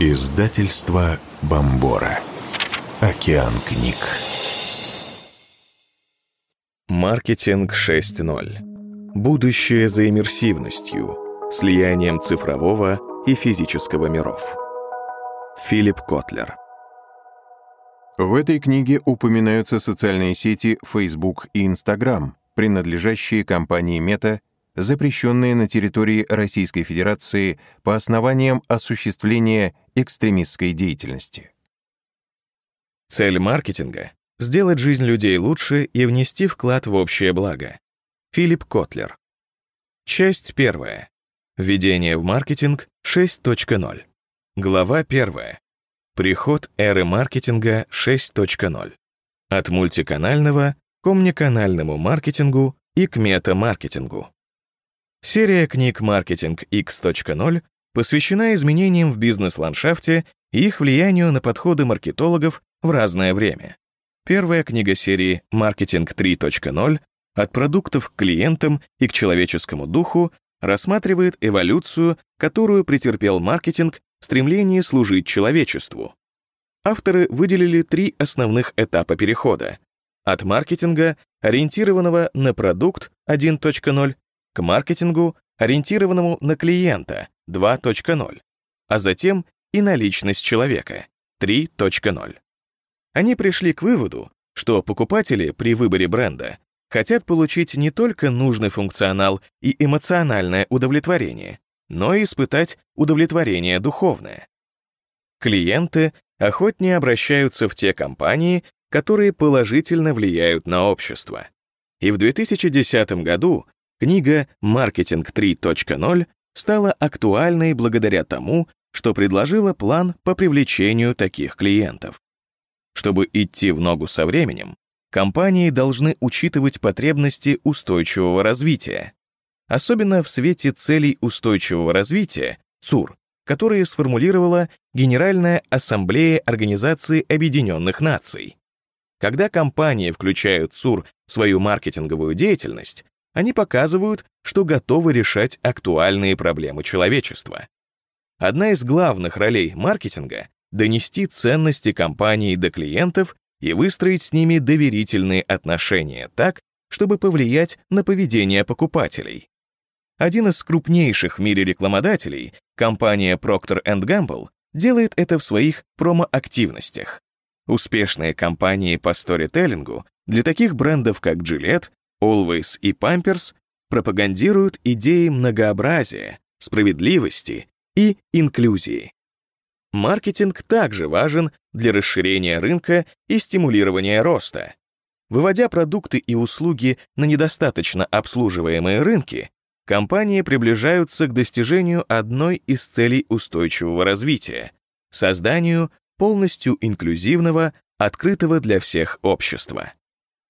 Издательство Бомбора. Океан книг. Маркетинг 6.0. Будущее за иммерсивностью, слиянием цифрового и физического миров. Филипп Котлер. В этой книге упоминаются социальные сети Facebook и Instagram, принадлежащие компании Meta запрещенные на территории Российской Федерации по основаниям осуществления экстремистской деятельности. Цель маркетинга — сделать жизнь людей лучше и внести вклад в общее благо. Филипп Котлер. Часть первая. Введение в маркетинг 6.0. Глава первая. Приход эры маркетинга 6.0. От мультиканального к омниканальному маркетингу и к мета-маркетингу. Серия книг «Маркетинг X.0» посвящена изменениям в бизнес-ландшафте и их влиянию на подходы маркетологов в разное время. Первая книга серии «Маркетинг 3.0» от продуктов к клиентам и к человеческому духу рассматривает эволюцию, которую претерпел маркетинг в стремлении служить человечеству. Авторы выделили три основных этапа перехода. От маркетинга, ориентированного на продукт 1.0, к маркетингу, ориентированному на клиента 2.0, а затем и на личность человека 3.0. Они пришли к выводу, что покупатели при выборе бренда хотят получить не только нужный функционал и эмоциональное удовлетворение, но и испытать удовлетворение духовное. Клиенты охотнее обращаются в те компании, которые положительно влияют на общество. И в 2010 году Книга «Маркетинг 3.0» стала актуальной благодаря тому, что предложила план по привлечению таких клиентов. Чтобы идти в ногу со временем, компании должны учитывать потребности устойчивого развития, особенно в свете целей устойчивого развития, ЦУР, которые сформулировала Генеральная Ассамблея Организации Объединенных Наций. Когда компании включают ЦУР в свою маркетинговую деятельность, они показывают, что готовы решать актуальные проблемы человечества. Одна из главных ролей маркетинга — донести ценности компании до клиентов и выстроить с ними доверительные отношения так, чтобы повлиять на поведение покупателей. Один из крупнейших в мире рекламодателей, компания Procter Gamble, делает это в своих промо-активностях. Успешные компании по сторителлингу для таких брендов, как Gillette, Always и Pampers пропагандируют идеи многообразия, справедливости и инклюзии. Маркетинг также важен для расширения рынка и стимулирования роста. Выводя продукты и услуги на недостаточно обслуживаемые рынки, компании приближаются к достижению одной из целей устойчивого развития — созданию полностью инклюзивного, открытого для всех общества.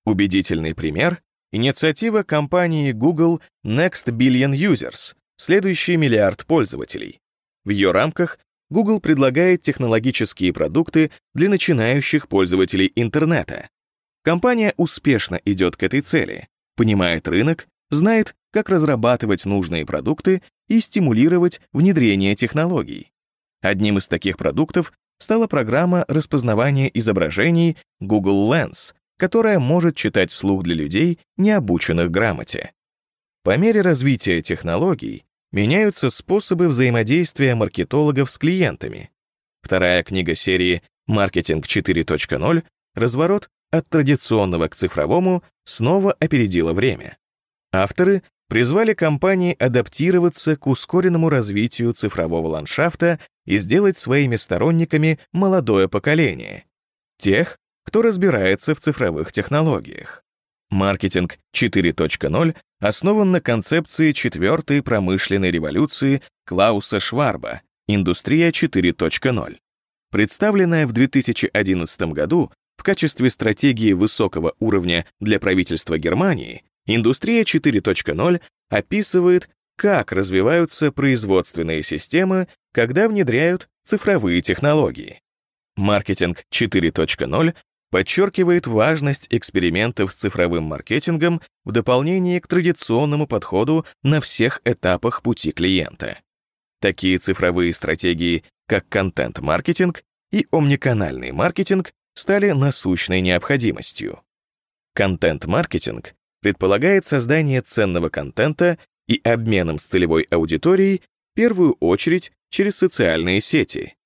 Убедительный пример Инициатива компании Google Next Billion Users, следующий миллиард пользователей. В ее рамках Google предлагает технологические продукты для начинающих пользователей интернета. Компания успешно идет к этой цели, понимает рынок, знает, как разрабатывать нужные продукты и стимулировать внедрение технологий. Одним из таких продуктов стала программа распознавания изображений Google Lens, которая может читать вслух для людей, не обученных грамоте. По мере развития технологий меняются способы взаимодействия маркетологов с клиентами. Вторая книга серии «Маркетинг 4.0. Разворот от традиционного к цифровому» снова опередила время. Авторы призвали компании адаптироваться к ускоренному развитию цифрового ландшафта и сделать своими сторонниками молодое поколение, тех, кто разбирается в цифровых технологиях. Маркетинг 4.0 основан на концепции четвертой промышленной революции Клауса Шварба «Индустрия 4.0». Представленная в 2011 году в качестве стратегии высокого уровня для правительства Германии, «Индустрия 4.0» описывает, как развиваются производственные системы, когда внедряют цифровые технологии. Маркетинг 4.0 подчеркивает важность экспериментов с цифровым маркетингом в дополнение к традиционному подходу на всех этапах пути клиента. Такие цифровые стратегии, как контент-маркетинг и омниканальный маркетинг, стали насущной необходимостью. Контент-маркетинг предполагает создание ценного контента и обменом с целевой аудиторией в первую очередь через социальные сети.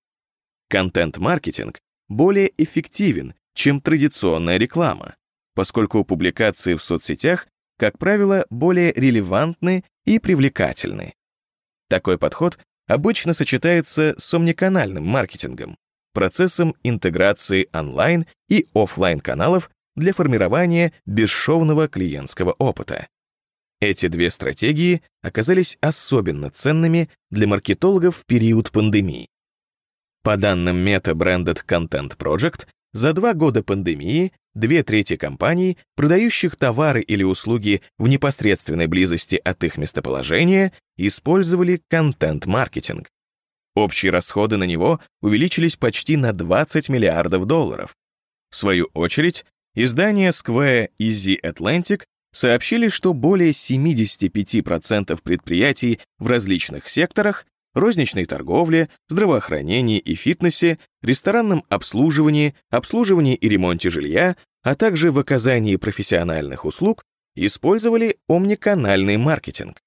Контент-маркетинг более эффективен, чем традиционная реклама, поскольку публикации в соцсетях, как правило, более релевантны и привлекательны. Такой подход обычно сочетается с омниканальным маркетингом, процессом интеграции онлайн и офлайн каналов для формирования бесшовного клиентского опыта. Эти две стратегии оказались особенно ценными для маркетологов в период пандемии. По данным Meta Branded Content Project, за два года пандемии две трети компаний, продающих товары или услуги в непосредственной близости от их местоположения, использовали контент-маркетинг. Общие расходы на него увеличились почти на 20 миллиардов долларов. В свою очередь, издания Square и The Atlantic сообщили, что более 75% предприятий в различных секторах розничной торговле, здравоохранении и фитнесе, ресторанном обслуживании, обслуживании и ремонте жилья, а также в оказании профессиональных услуг использовали омниканальный маркетинг.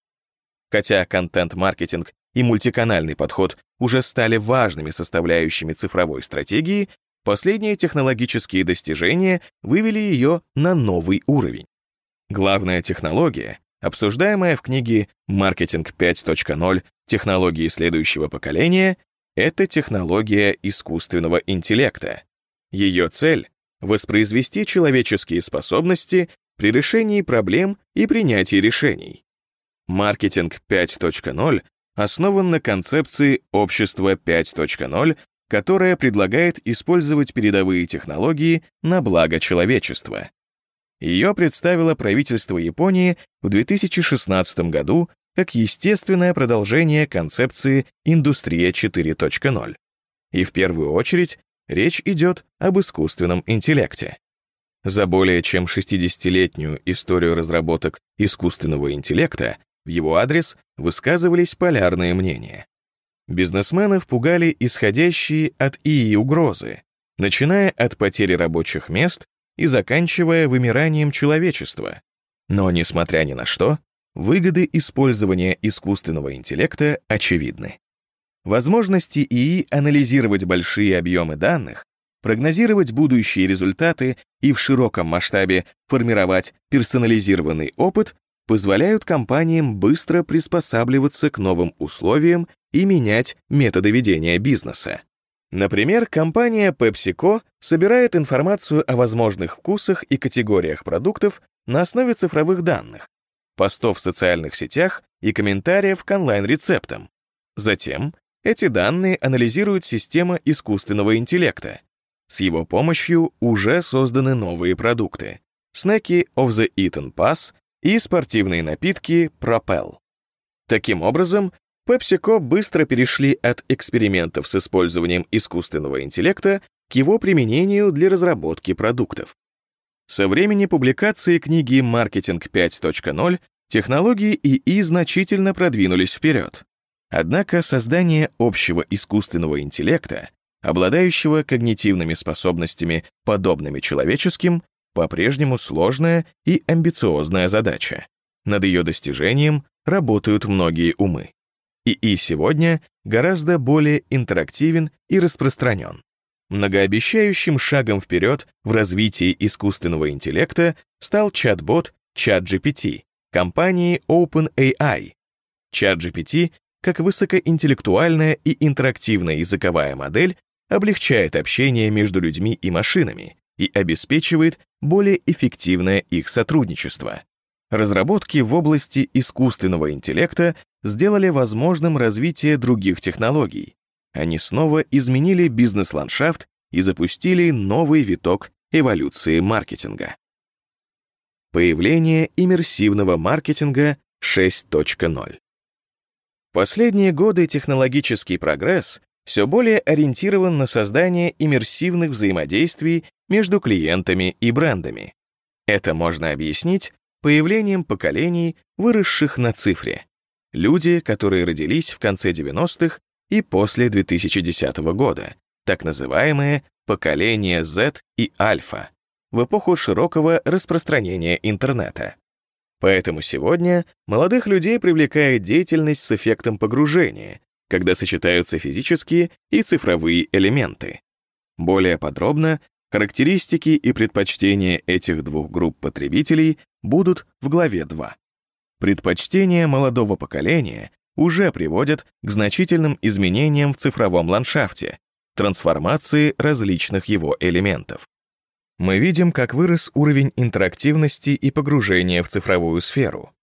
Хотя контент-маркетинг и мультиканальный подход уже стали важными составляющими цифровой стратегии, последние технологические достижения вывели ее на новый уровень. Главная технология, обсуждаемая в книге «Маркетинг 5.0. Технологии следующего поколения», это технология искусственного интеллекта. Ее цель — воспроизвести человеческие способности при решении проблем и принятии решений. Маркетинг 5.0 основан на концепции общества 5.0, которая предлагает использовать передовые технологии на благо человечества. Ее представило правительство Японии в 2016 году как естественное продолжение концепции «Индустрия 4.0». И в первую очередь речь идет об искусственном интеллекте. За более чем 60-летнюю историю разработок искусственного интеллекта в его адрес высказывались полярные мнения. Бизнесменов пугали исходящие от ИИ угрозы, начиная от потери рабочих мест и заканчивая вымиранием человечества. Но, несмотря ни на что, выгоды использования искусственного интеллекта очевидны. Возможности ИИ анализировать большие объемы данных, прогнозировать будущие результаты и в широком масштабе формировать персонализированный опыт позволяют компаниям быстро приспосабливаться к новым условиям и менять методы ведения бизнеса. Например, компания PepsiCo собирает информацию о возможных вкусах и категориях продуктов на основе цифровых данных, постов в социальных сетях и комментариев к онлайн-рецептам. Затем эти данные анализирует система искусственного интеллекта. С его помощью уже созданы новые продукты. Снеки of the Eaten Pass и спортивные напитки Propel. Таким образом, PepsiCo быстро перешли от экспериментов с использованием искусственного интеллекта к его применению для разработки продуктов. Со времени публикации книги «Маркетинг 5.0» технологии ИИ значительно продвинулись вперед. Однако создание общего искусственного интеллекта, обладающего когнитивными способностями, подобными человеческим, по-прежнему сложная и амбициозная задача. Над ее достижением работают многие умы. ИИ сегодня гораздо более интерактивен и распространен. Многообещающим шагом вперед в развитии искусственного интеллекта стал чат-бот ChatGPT компании OpenAI. ChatGPT, как высокоинтеллектуальная и интерактивная языковая модель, облегчает общение между людьми и машинами и обеспечивает более эффективное их сотрудничество. Разработки в области искусственного интеллекта сделали возможным развитие других технологий. Они снова изменили бизнес-ландшафт и запустили новый виток эволюции маркетинга. Появление иммерсивного маркетинга 6.0. Последние годы технологический прогресс все более ориентирован на создание иммерсивных взаимодействий между клиентами и брендами. Это можно объяснить появлением поколений, выросших на цифре. люди, которые родились в конце 90-х и после 2010 года, так называемое поколение Z и Альфа, в эпоху широкого распространения интернета. Поэтому сегодня молодых людей привлекает деятельность с эффектом погружения, когда сочетаются физические и цифровые элементы. Более подробно характеристики и предпочтения этих двух групп потребителей будут в главе 2. Предпочтения молодого поколения уже приводят к значительным изменениям в цифровом ландшафте, трансформации различных его элементов. Мы видим, как вырос уровень интерактивности и погружения в цифровую сферу.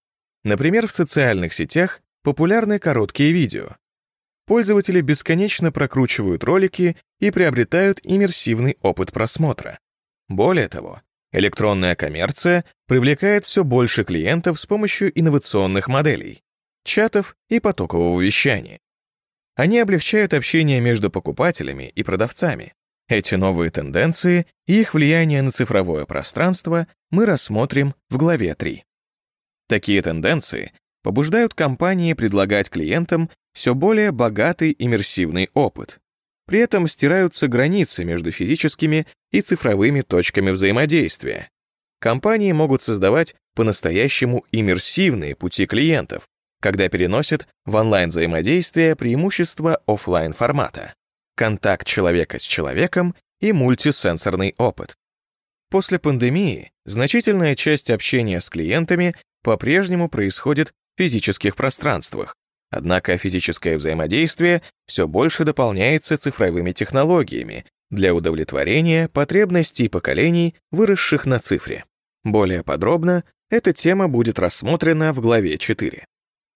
Например, в социальных сетях популярны короткие видео. Пользователи бесконечно прокручивают ролики и приобретают иммерсивный опыт просмотра. Более того, электронная коммерция привлекает все больше клиентов с помощью инновационных моделей, чатов и потокового вещания. Они облегчают общение между покупателями и продавцами. Эти новые тенденции и их влияние на цифровое пространство мы рассмотрим в главе 3. Такие тенденции побуждают компании предлагать клиентам все более богатый иммерсивный опыт. При этом стираются границы между физическими и цифровыми точками взаимодействия. Компании могут создавать по-настоящему иммерсивные пути клиентов, когда переносят в онлайн-взаимодействие преимущества офлайн формата контакт человека с человеком и мультисенсорный опыт. После пандемии значительная часть общения с клиентами по-прежнему происходит физических пространствах, однако физическое взаимодействие все больше дополняется цифровыми технологиями для удовлетворения потребностей поколений, выросших на цифре. Более подробно эта тема будет рассмотрена в главе 4.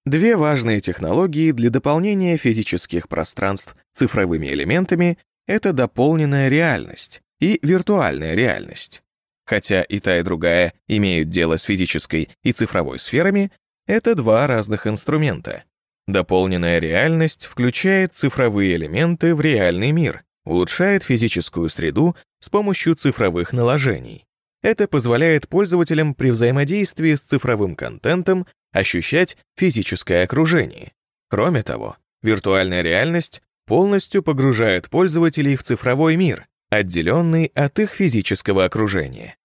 Две важные технологии для дополнения физических пространств цифровыми элементами — это дополненная реальность и виртуальная реальность. Хотя и та, и другая имеют дело с физической и цифровой сферами, это два разных инструмента. Дополненная реальность включает цифровые элементы в реальный мир, улучшает физическую среду с помощью цифровых наложений. Это позволяет пользователям при взаимодействии с цифровым контентом ощущать физическое окружение. Кроме того, виртуальная реальность полностью погружает пользователей в цифровой мир, отделенный от их физического окружения.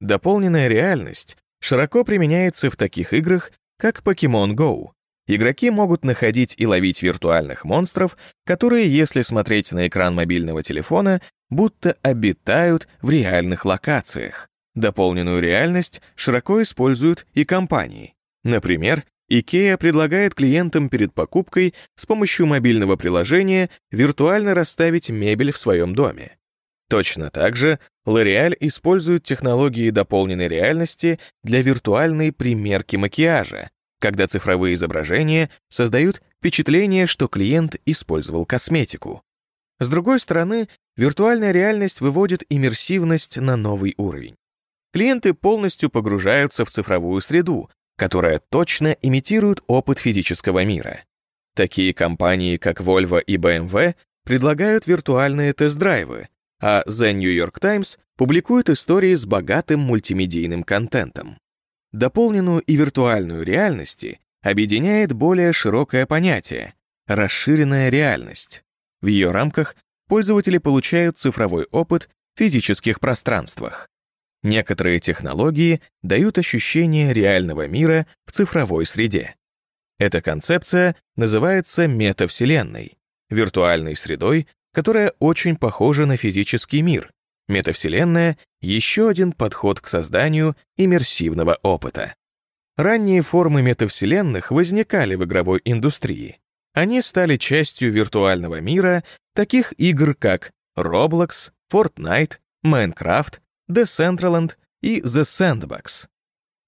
Дополненная реальность широко применяется в таких играх, как Pokemon Go. Игроки могут находить и ловить виртуальных монстров, которые, если смотреть на экран мобильного телефона, будто обитают в реальных локациях. Дополненную реальность широко используют и компании. Например, IKEA предлагает клиентам перед покупкой с помощью мобильного приложения виртуально расставить мебель в своем доме. Точно так же L'Oreal использует технологии дополненной реальности для виртуальной примерки макияжа, когда цифровые изображения создают впечатление, что клиент использовал косметику. С другой стороны, виртуальная реальность выводит иммерсивность на новый уровень. Клиенты полностью погружаются в цифровую среду, которая точно имитирует опыт физического мира. Такие компании, как Volvo и BMW, предлагают виртуальные тест-драйвы, а The New York Times публикует истории с богатым мультимедийным контентом. Дополненную и виртуальную реальности объединяет более широкое понятие — расширенная реальность. В ее рамках пользователи получают цифровой опыт в физических пространствах. Некоторые технологии дают ощущение реального мира в цифровой среде. Эта концепция называется метавселенной, виртуальной средой, которая очень похожа на физический мир. Метавселенная — еще один подход к созданию иммерсивного опыта. Ранние формы метавселенных возникали в игровой индустрии. Они стали частью виртуального мира таких игр, как Roblox, Fortnite, Minecraft Decentraland и The Sandbox.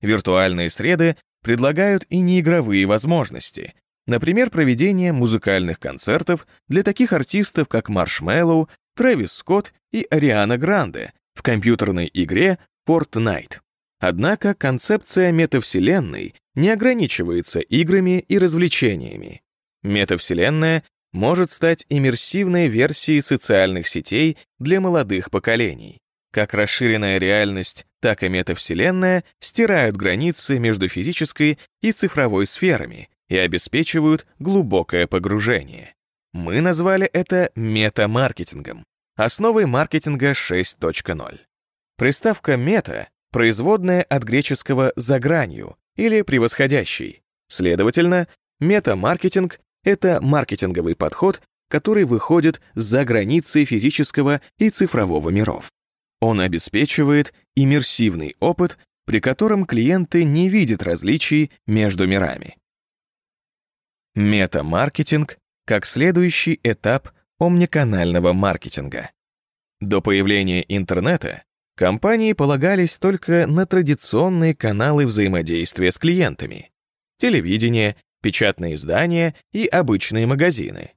Виртуальные среды предлагают и неигровые возможности, например, проведение музыкальных концертов для таких артистов, как Маршмеллоу, Трэвис Скотт и Ариана Гранде в компьютерной игре Fortnite. Однако концепция метавселенной не ограничивается играми и развлечениями. Метавселенная может стать иммерсивной версией социальных сетей для молодых поколений. Как расширенная реальность, так и метавселенная стирают границы между физической и цифровой сферами и обеспечивают глубокое погружение. Мы назвали это метамаркетингом, основой маркетинга 6.0. Приставка «мета» — производная от греческого «за гранью» или «превосходящий». Следовательно, метамаркетинг — это маркетинговый подход, который выходит за границы физического и цифрового миров. Он обеспечивает иммерсивный опыт, при котором клиенты не видят различий между мирами. Метамаркетинг как следующий этап омниканального маркетинга. До появления интернета компании полагались только на традиционные каналы взаимодействия с клиентами — телевидение, печатные издания и обычные магазины.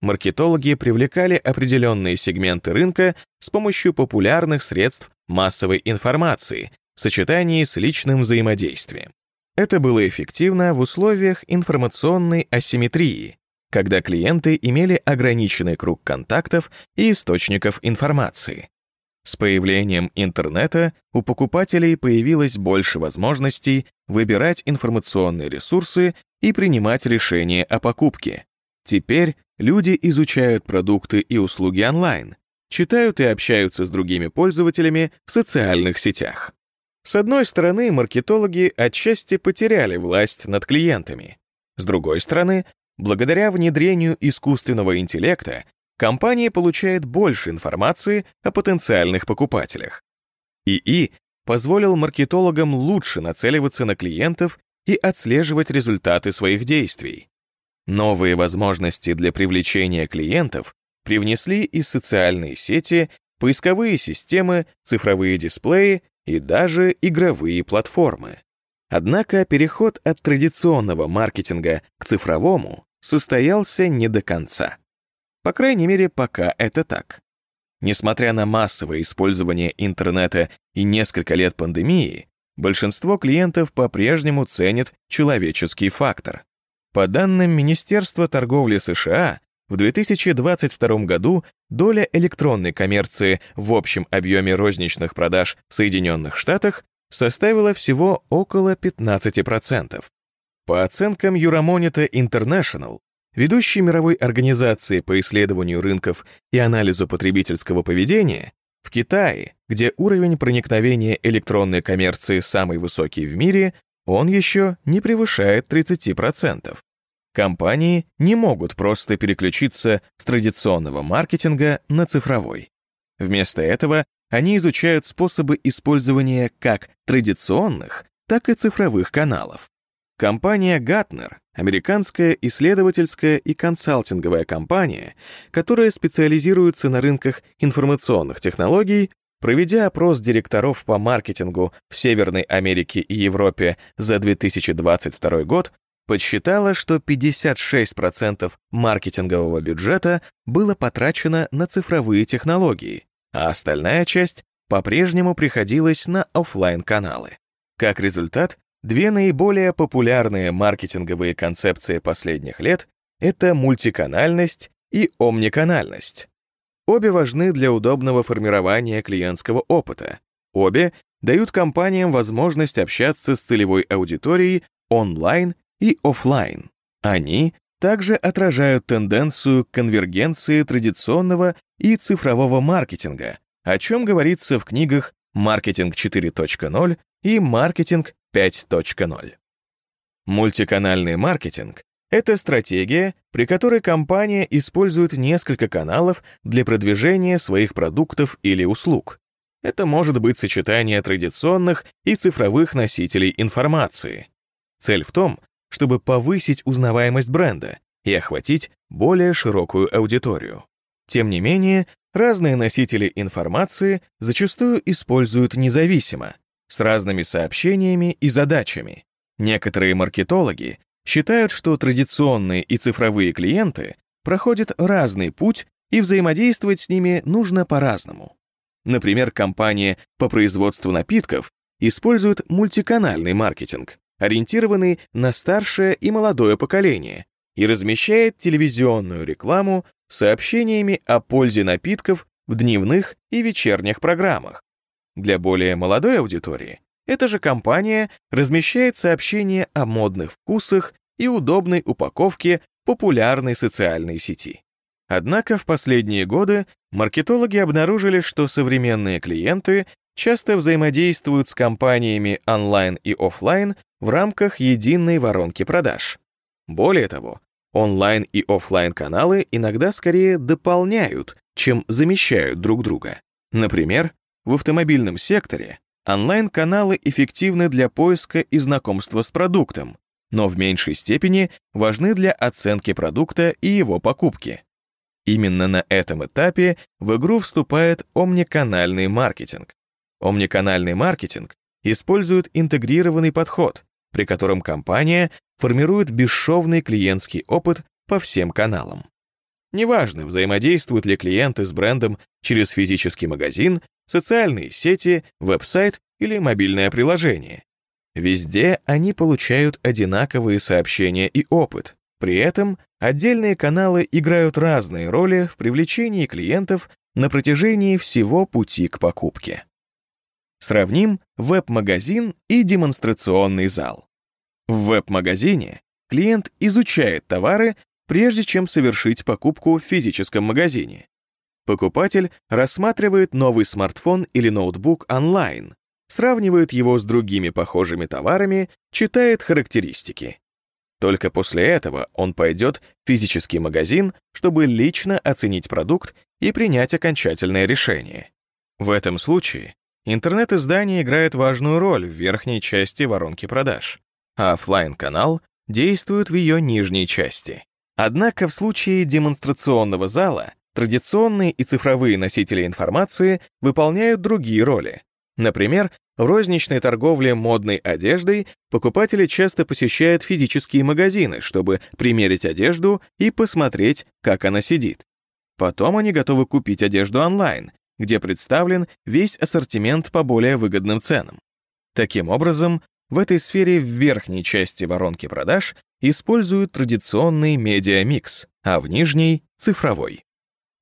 Маркетологи привлекали определенные сегменты рынка с помощью популярных средств массовой информации в сочетании с личным взаимодействием. Это было эффективно в условиях информационной асимметрии, когда клиенты имели ограниченный круг контактов и источников информации. С появлением интернета у покупателей появилось больше возможностей выбирать информационные ресурсы и принимать решения о покупке. Теперь люди изучают продукты и услуги онлайн, читают и общаются с другими пользователями в социальных сетях. С одной стороны, маркетологи отчасти потеряли власть над клиентами. С другой стороны, благодаря внедрению искусственного интеллекта, компания получает больше информации о потенциальных покупателях. ИИ позволил маркетологам лучше нацеливаться на клиентов и отслеживать результаты своих действий. Новые возможности для привлечения клиентов привнесли и социальные сети, поисковые системы, цифровые дисплеи и даже игровые платформы. Однако переход от традиционного маркетинга к цифровому состоялся не до конца. По крайней мере, пока это так. Несмотря на массовое использование интернета и несколько лет пандемии, большинство клиентов по-прежнему ценят человеческий фактор. По данным Министерства торговли США, в 2022 году доля электронной коммерции в общем объеме розничных продаж в Соединенных Штатах составила всего около 15%. По оценкам Euromonitor International, ведущей мировой организации по исследованию рынков и анализу потребительского поведения, в Китае, где уровень проникновения электронной коммерции самый высокий в мире, он еще не превышает 30%. Компании не могут просто переключиться с традиционного маркетинга на цифровой. Вместо этого они изучают способы использования как традиционных, так и цифровых каналов. Компания Gartner — американская исследовательская и консалтинговая компания, которая специализируется на рынках информационных технологий, проведя опрос директоров по маркетингу в Северной Америке и Европе за 2022 год, подсчитала, что 56% маркетингового бюджета было потрачено на цифровые технологии, а остальная часть по-прежнему приходилась на офлайн каналы Как результат, две наиболее популярные маркетинговые концепции последних лет — это мультиканальность и омниканальность. Обе важны для удобного формирования клиентского опыта. Обе дают компаниям возможность общаться с целевой аудиторией онлайн и офлайн. Они также отражают тенденцию к конвергенции традиционного и цифрового маркетинга, о чем говорится в книгах «Маркетинг 4.0» и «Маркетинг 5.0». Мультиканальный маркетинг — это стратегия, при которой компания использует несколько каналов для продвижения своих продуктов или услуг. Это может быть сочетание традиционных и цифровых носителей информации. Цель в том, чтобы повысить узнаваемость бренда и охватить более широкую аудиторию. Тем не менее, разные носители информации зачастую используют независимо, с разными сообщениями и задачами. Некоторые маркетологи считают, что традиционные и цифровые клиенты проходят разный путь и взаимодействовать с ними нужно по-разному. Например, компания по производству напитков использует мультиканальный маркетинг, ориентированный на старшее и молодое поколение, и размещает телевизионную рекламу сообщениями о пользе напитков в дневных и вечерних программах. Для более молодой аудитории эта же компания размещает сообщения о модных вкусах и удобной упаковке популярной социальной сети. Однако в последние годы маркетологи обнаружили, что современные клиенты часто взаимодействуют с компаниями онлайн и офлайн в рамках единой воронки продаж. Более того, онлайн и офлайн каналы иногда скорее дополняют, чем замещают друг друга. Например, в автомобильном секторе онлайн-каналы эффективны для поиска и знакомства с продуктом, но в меньшей степени важны для оценки продукта и его покупки. Именно на этом этапе в игру вступает омниканальный маркетинг. Омниканальный маркетинг использует интегрированный подход, при котором компания формирует бесшовный клиентский опыт по всем каналам. Неважно, взаимодействуют ли клиенты с брендом через физический магазин, социальные сети, веб-сайт или мобильное приложение. Везде они получают одинаковые сообщения и опыт. При этом отдельные каналы играют разные роли в привлечении клиентов на протяжении всего пути к покупке. Сравним веб-магазин и демонстрационный зал. В веб-магазине клиент изучает товары, прежде чем совершить покупку в физическом магазине. Покупатель рассматривает новый смартфон или ноутбук онлайн, сравнивает его с другими похожими товарами, читает характеристики. Только после этого он пойдет в физический магазин, чтобы лично оценить продукт и принять окончательное решение. В этом случае интернет-издание играет важную роль в верхней части воронки продаж, а офлайн канал действует в ее нижней части. Однако в случае демонстрационного зала традиционные и цифровые носители информации выполняют другие роли. Например, в розничной торговле модной одеждой покупатели часто посещают физические магазины, чтобы примерить одежду и посмотреть, как она сидит. Потом они готовы купить одежду онлайн, где представлен весь ассортимент по более выгодным ценам. Таким образом, в этой сфере в верхней части воронки продаж используют традиционный медиамикс, а в нижней — цифровой.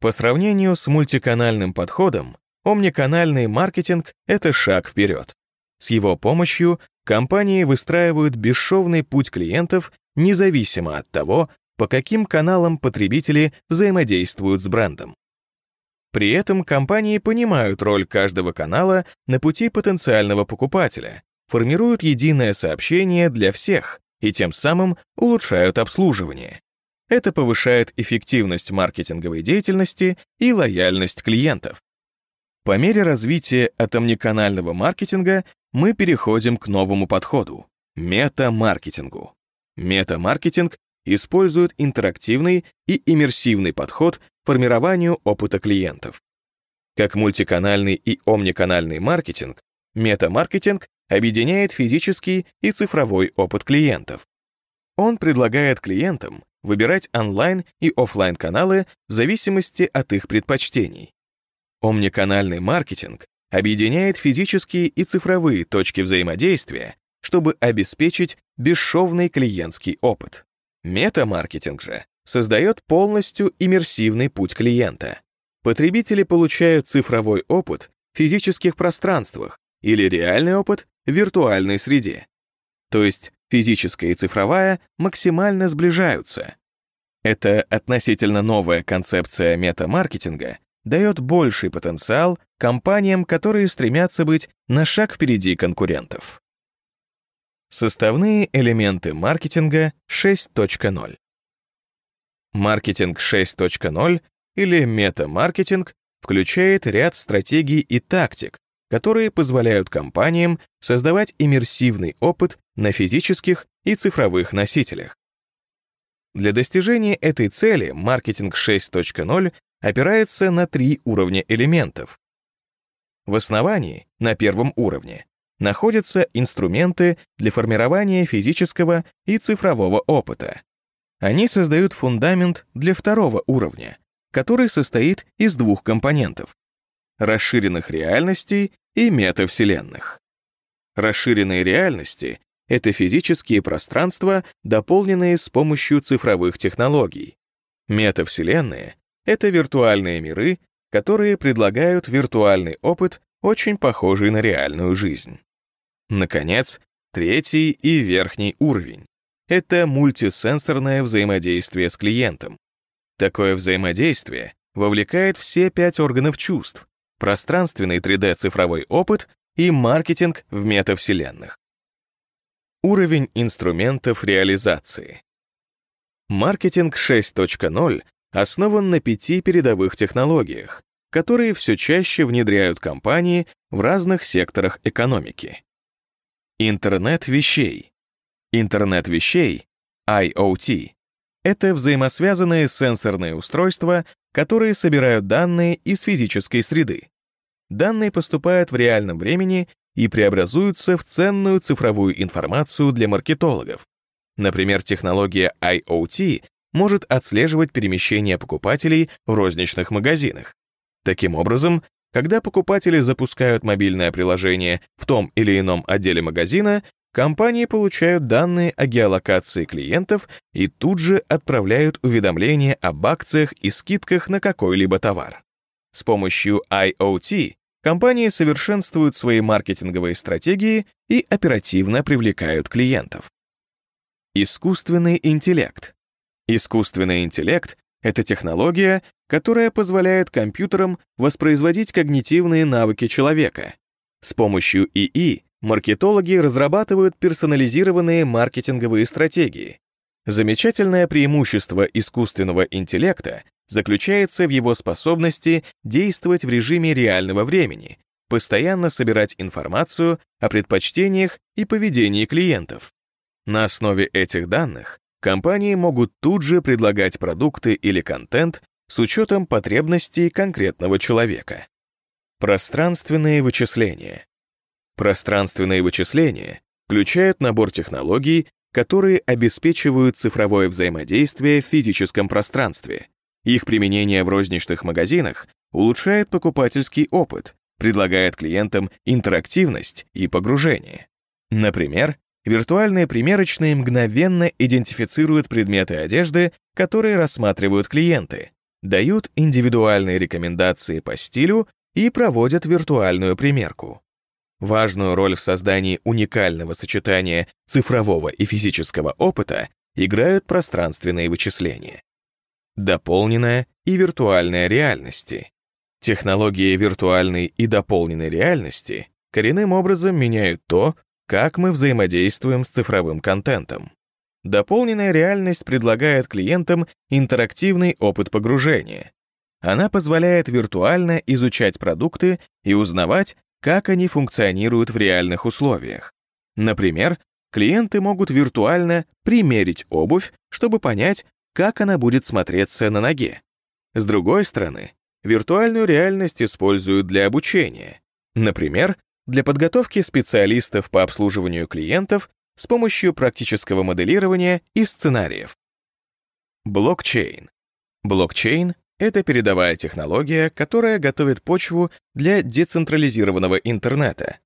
По сравнению с мультиканальным подходом, омниканальный маркетинг — это шаг вперед. С его помощью компании выстраивают бесшовный путь клиентов независимо от того, по каким каналам потребители взаимодействуют с брендом. При этом компании понимают роль каждого канала на пути потенциального покупателя, формируют единое сообщение для всех и тем самым улучшают обслуживание. Это повышает эффективность маркетинговой деятельности и лояльность клиентов. По мере развития атомниканального маркетинга мы переходим к новому подходу — мета-маркетингу. Мета-маркетинг использует интерактивный и иммерсивный подход формированию опыта клиентов. Как мультиканальный и омниканальный маркетинг, мета-маркетинг объединяет физический и цифровой опыт клиентов. Он предлагает клиентам выбирать онлайн и офлайн каналы в зависимости от их предпочтений. Омниканальный маркетинг объединяет физические и цифровые точки взаимодействия, чтобы обеспечить бесшовный клиентский опыт. Метамаркетинг же создает полностью иммерсивный путь клиента. Потребители получают цифровой опыт в физических пространствах или реальный опыт в виртуальной среде. То есть физическая и цифровая максимально сближаются. Эта относительно новая концепция метамаркетинга дает больший потенциал компаниям, которые стремятся быть на шаг впереди конкурентов. Составные элементы маркетинга 6.0. Маркетинг 6.0 или метамаркетинг включает ряд стратегий и тактик, которые позволяют компаниям создавать иммерсивный опыт на физических и цифровых носителях. Для достижения этой цели маркетинг 6.0 опирается на три уровня элементов. В основании, на первом уровне, находятся инструменты для формирования физического и цифрового опыта. Они создают фундамент для второго уровня, который состоит из двух компонентов — расширенных реальностей и метавселенных. Расширенные реальности — это физические пространства, дополненные с помощью цифровых технологий. Метавселенные это виртуальные миры, которые предлагают виртуальный опыт, очень похожий на реальную жизнь. Наконец, третий и верхний уровень. — это мультисенсорное взаимодействие с клиентом. Такое взаимодействие вовлекает все пять органов чувств, пространственный 3D-цифровой опыт и маркетинг в метавселенных. Уровень инструментов реализации. Маркетинг 6.0 основан на пяти передовых технологиях, которые все чаще внедряют компании в разных секторах экономики. Интернет вещей. Интернет вещей, IoT, это взаимосвязанные сенсорные устройства, которые собирают данные из физической среды. Данные поступают в реальном времени и преобразуются в ценную цифровую информацию для маркетологов. Например, технология IoT может отслеживать перемещение покупателей в розничных магазинах. Таким образом, когда покупатели запускают мобильное приложение в том или ином отделе магазина, компании получают данные о геолокации клиентов и тут же отправляют уведомления об акциях и скидках на какой-либо товар. С помощью IoT компании совершенствуют свои маркетинговые стратегии и оперативно привлекают клиентов. Искусственный интеллект. Искусственный интеллект — это технология, которая позволяет компьютерам воспроизводить когнитивные навыки человека. С помощью ИИ маркетологи разрабатывают персонализированные маркетинговые стратегии. Замечательное преимущество искусственного интеллекта заключается в его способности действовать в режиме реального времени, постоянно собирать информацию о предпочтениях и поведении клиентов. На основе этих данных компании могут тут же предлагать продукты или контент с учетом потребностей конкретного человека. Пространственные вычисления. Пространственные вычисления включают набор технологий, которые обеспечивают цифровое взаимодействие в физическом пространстве. Их применение в розничных магазинах улучшает покупательский опыт, предлагает клиентам интерактивность и погружение. Например, виртуальные примерочные мгновенно идентифицируют предметы одежды, которые рассматривают клиенты, дают индивидуальные рекомендации по стилю и проводят виртуальную примерку. Важную роль в создании уникального сочетания цифрового и физического опыта играют пространственные вычисления. Дополненная и виртуальная реальности. Технологии виртуальной и дополненной реальности коренным образом меняют то, как мы взаимодействуем с цифровым контентом. Дополненная реальность предлагает клиентам интерактивный опыт погружения. Она позволяет виртуально изучать продукты и узнавать, как они функционируют в реальных условиях. Например, клиенты могут виртуально примерить обувь, чтобы понять, как она будет смотреться на ноге. С другой стороны, виртуальную реальность используют для обучения. Например, для подготовки специалистов по обслуживанию клиентов с помощью практического моделирования и сценариев. Блокчейн. Блокчейн это передовая технология, которая готовит почву для децентрализированного интернета.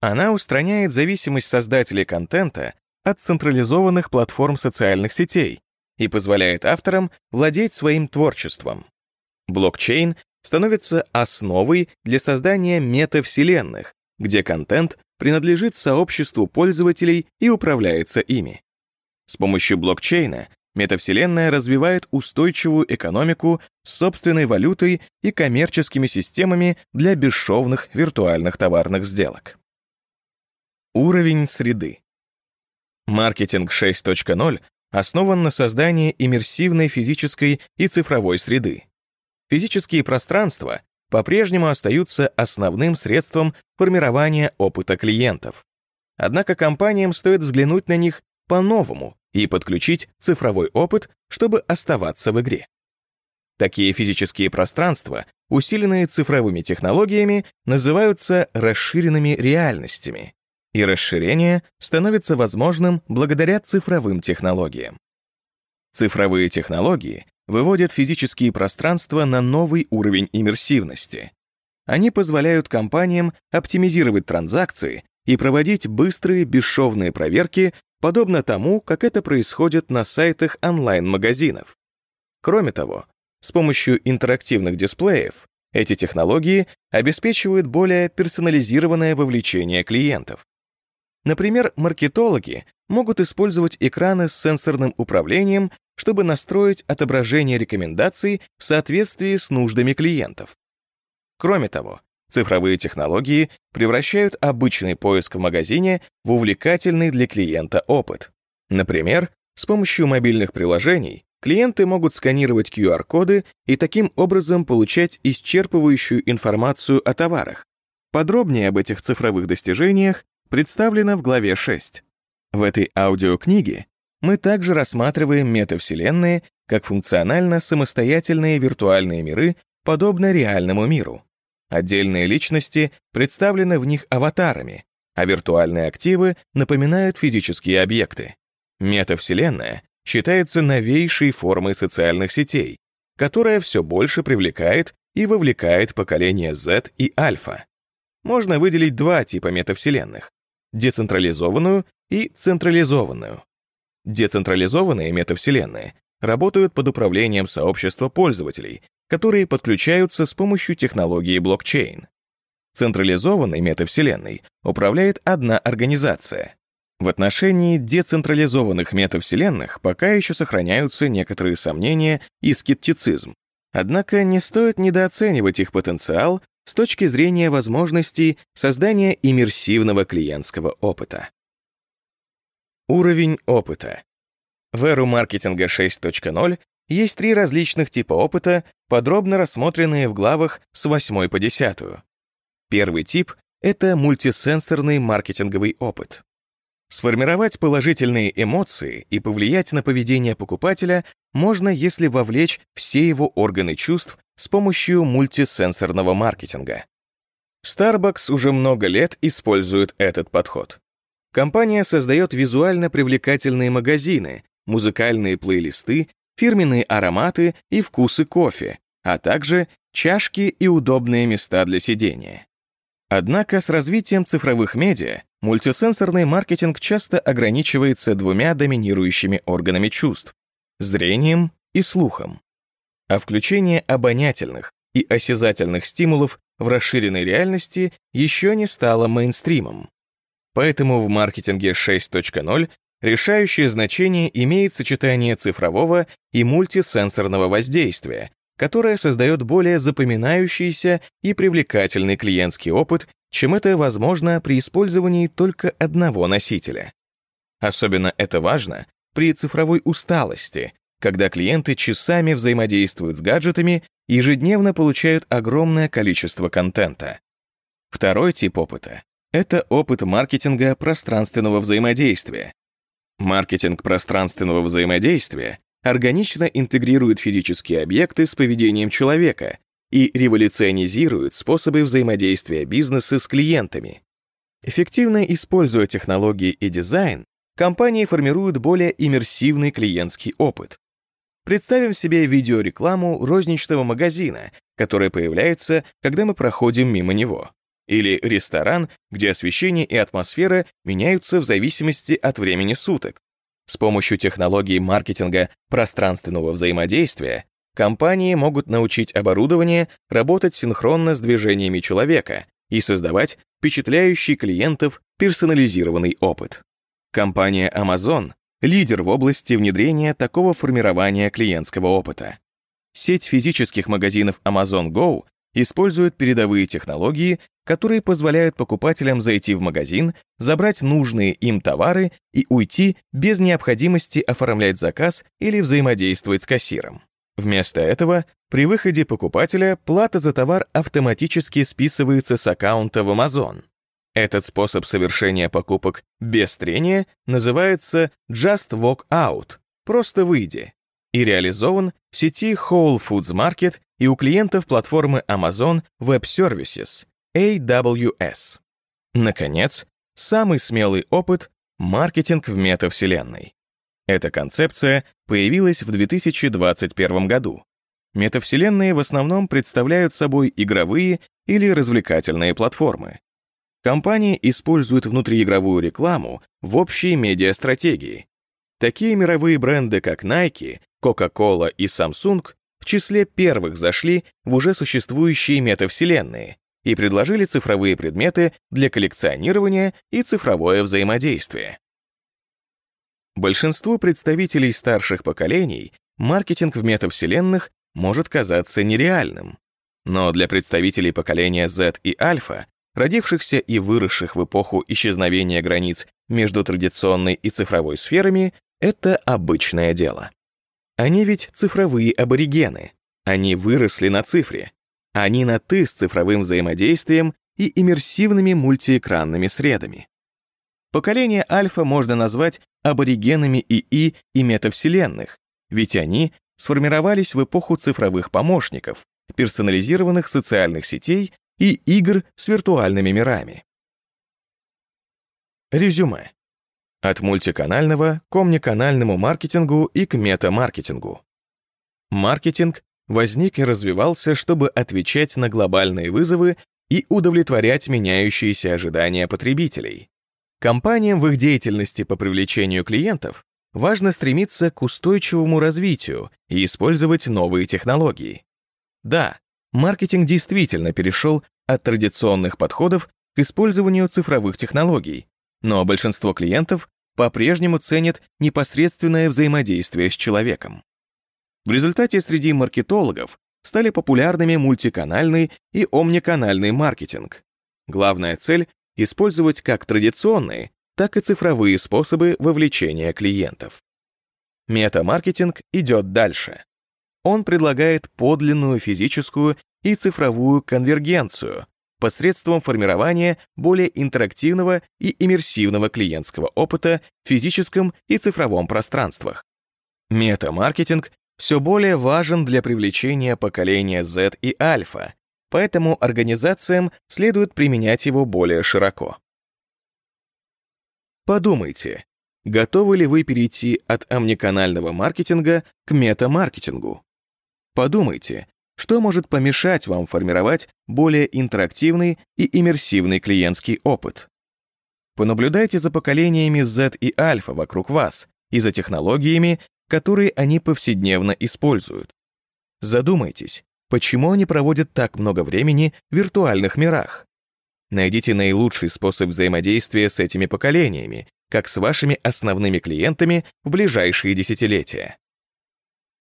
Она устраняет зависимость создателей контента от централизованных платформ социальных сетей и позволяет авторам владеть своим творчеством. Блокчейн становится основой для создания метавселенных, где контент принадлежит сообществу пользователей и управляется ими. С помощью блокчейна Метавселенная развивает устойчивую экономику с собственной валютой и коммерческими системами для бесшовных виртуальных товарных сделок. Уровень среды. Маркетинг 6.0 основан на создании иммерсивной физической и цифровой среды. Физические пространства по-прежнему остаются основным средством формирования опыта клиентов. Однако компаниям стоит взглянуть на них по-новому и подключить цифровой опыт, чтобы оставаться в игре. Такие физические пространства, усиленные цифровыми технологиями, называются расширенными реальностями, и расширение становится возможным благодаря цифровым технологиям. Цифровые технологии выводят физические пространства на новый уровень иммерсивности. Они позволяют компаниям оптимизировать транзакции и проводить быстрые бесшовные проверки подобно тому, как это происходит на сайтах онлайн-магазинов. Кроме того, с помощью интерактивных дисплеев эти технологии обеспечивают более персонализированное вовлечение клиентов. Например, маркетологи могут использовать экраны с сенсорным управлением, чтобы настроить отображение рекомендаций в соответствии с нуждами клиентов. Кроме того, цифровые технологии превращают обычный поиск в магазине в увлекательный для клиента опыт. Например, с помощью мобильных приложений клиенты могут сканировать QR-коды и таким образом получать исчерпывающую информацию о товарах. Подробнее об этих цифровых достижениях представлено в главе 6. В этой аудиокниге мы также рассматриваем метавселенные как функционально самостоятельные виртуальные миры, подобно реальному миру. Отдельные личности представлены в них аватарами, а виртуальные активы напоминают физические объекты. Метавселенная считается новейшей формой социальных сетей, которая все больше привлекает и вовлекает поколение Z и альфа. Можно выделить два типа метавселенных — децентрализованную и централизованную. Децентрализованные метавселенные работают под управлением сообщества пользователей, которые подключаются с помощью технологии блокчейн. Централизованной метавселенной управляет одна организация. В отношении децентрализованных метавселенных пока еще сохраняются некоторые сомнения и скептицизм. Однако не стоит недооценивать их потенциал с точки зрения возможностей создания иммерсивного клиентского опыта. Уровень опыта. В эру маркетинга 6.0 есть три различных типа опыта, подробно рассмотренные в главах с 8 по 10. Первый тип — это мультисенсорный маркетинговый опыт. Сформировать положительные эмоции и повлиять на поведение покупателя можно, если вовлечь все его органы чувств с помощью мультисенсорного маркетинга. Starbucks уже много лет использует этот подход. Компания создает визуально привлекательные магазины, музыкальные плейлисты фирменные ароматы и вкусы кофе, а также чашки и удобные места для сидения. Однако с развитием цифровых медиа мультисенсорный маркетинг часто ограничивается двумя доминирующими органами чувств — зрением и слухом. А включение обонятельных и осязательных стимулов в расширенной реальности еще не стало мейнстримом. Поэтому в маркетинге 6.0 Решающее значение имеет сочетание цифрового и мультисенсорного воздействия, которое создает более запоминающийся и привлекательный клиентский опыт, чем это возможно при использовании только одного носителя. Особенно это важно при цифровой усталости, когда клиенты часами взаимодействуют с гаджетами и ежедневно получают огромное количество контента. Второй тип опыта — это опыт маркетинга пространственного взаимодействия, Маркетинг пространственного взаимодействия органично интегрирует физические объекты с поведением человека и революционизирует способы взаимодействия бизнеса с клиентами. Эффективно используя технологии и дизайн, компании формируют более иммерсивный клиентский опыт. Представим себе видеорекламу розничного магазина, которая появляется, когда мы проходим мимо него. Или ресторан, где освещение и атмосфера меняются в зависимости от времени суток. С помощью технологий маркетинга пространственного взаимодействия компании могут научить оборудование работать синхронно с движениями человека и создавать впечатляющий клиентов персонализированный опыт. Компания Amazon — лидер в области внедрения такого формирования клиентского опыта. Сеть физических магазинов Amazon Go используют передовые технологии, которые позволяют покупателям зайти в магазин, забрать нужные им товары и уйти без необходимости оформлять заказ или взаимодействовать с кассиром. Вместо этого, при выходе покупателя плата за товар автоматически списывается с аккаунта в Amazon. Этот способ совершения покупок без трения называется Just Walk Out, просто выйди, и реализован в сети Whole Foods Market и у клиентов платформы Amazon Web Services, AWS. Наконец, самый смелый опыт — маркетинг в метавселенной. Эта концепция появилась в 2021 году. Метавселенные в основном представляют собой игровые или развлекательные платформы. Компании используют внутриигровую рекламу в общей медиастратегии. Такие мировые бренды, как Nike, Coca-Cola и Samsung числе первых зашли в уже существующие метавселенные и предложили цифровые предметы для коллекционирования и цифровое взаимодействие. Большинству представителей старших поколений маркетинг в метавселенных может казаться нереальным. Но для представителей поколения Z и Альфа, родившихся и выросших в эпоху исчезновения границ между традиционной и цифровой сферами, это обычное дело. Они ведь цифровые аборигены. Они выросли на цифре. Они на «ты» с цифровым взаимодействием и иммерсивными мультиэкранными средами. Поколение альфа можно назвать аборигенами ИИ и метавселенных, ведь они сформировались в эпоху цифровых помощников, персонализированных социальных сетей и игр с виртуальными мирами. Резюме. От мультиканального к омниканальному маркетингу и к метамаркетингу. Маркетинг возник и развивался, чтобы отвечать на глобальные вызовы и удовлетворять меняющиеся ожидания потребителей. Компаниям в их деятельности по привлечению клиентов важно стремиться к устойчивому развитию и использовать новые технологии. Да, маркетинг действительно перешел от традиционных подходов к использованию цифровых технологий, но большинство клиентов по-прежнему ценят непосредственное взаимодействие с человеком. В результате среди маркетологов стали популярными мультиканальный и омниканальный маркетинг. Главная цель — использовать как традиционные, так и цифровые способы вовлечения клиентов. Мета-маркетинг идет дальше. Он предлагает подлинную физическую и цифровую конвергенцию, посредством формирования более интерактивного и иммерсивного клиентского опыта в физическом и цифровом пространствах. Мета-маркетинг все более важен для привлечения поколения Z и Альфа, поэтому организациям следует применять его более широко. Подумайте, готовы ли вы перейти от омниканального маркетинга к мета-маркетингу? Подумайте, что может помешать вам формировать более интерактивный и иммерсивный клиентский опыт? Понаблюдайте за поколениями Z и Альфа вокруг вас и за технологиями, которые они повседневно используют. Задумайтесь, почему они проводят так много времени в виртуальных мирах? Найдите наилучший способ взаимодействия с этими поколениями, как с вашими основными клиентами в ближайшие десятилетия.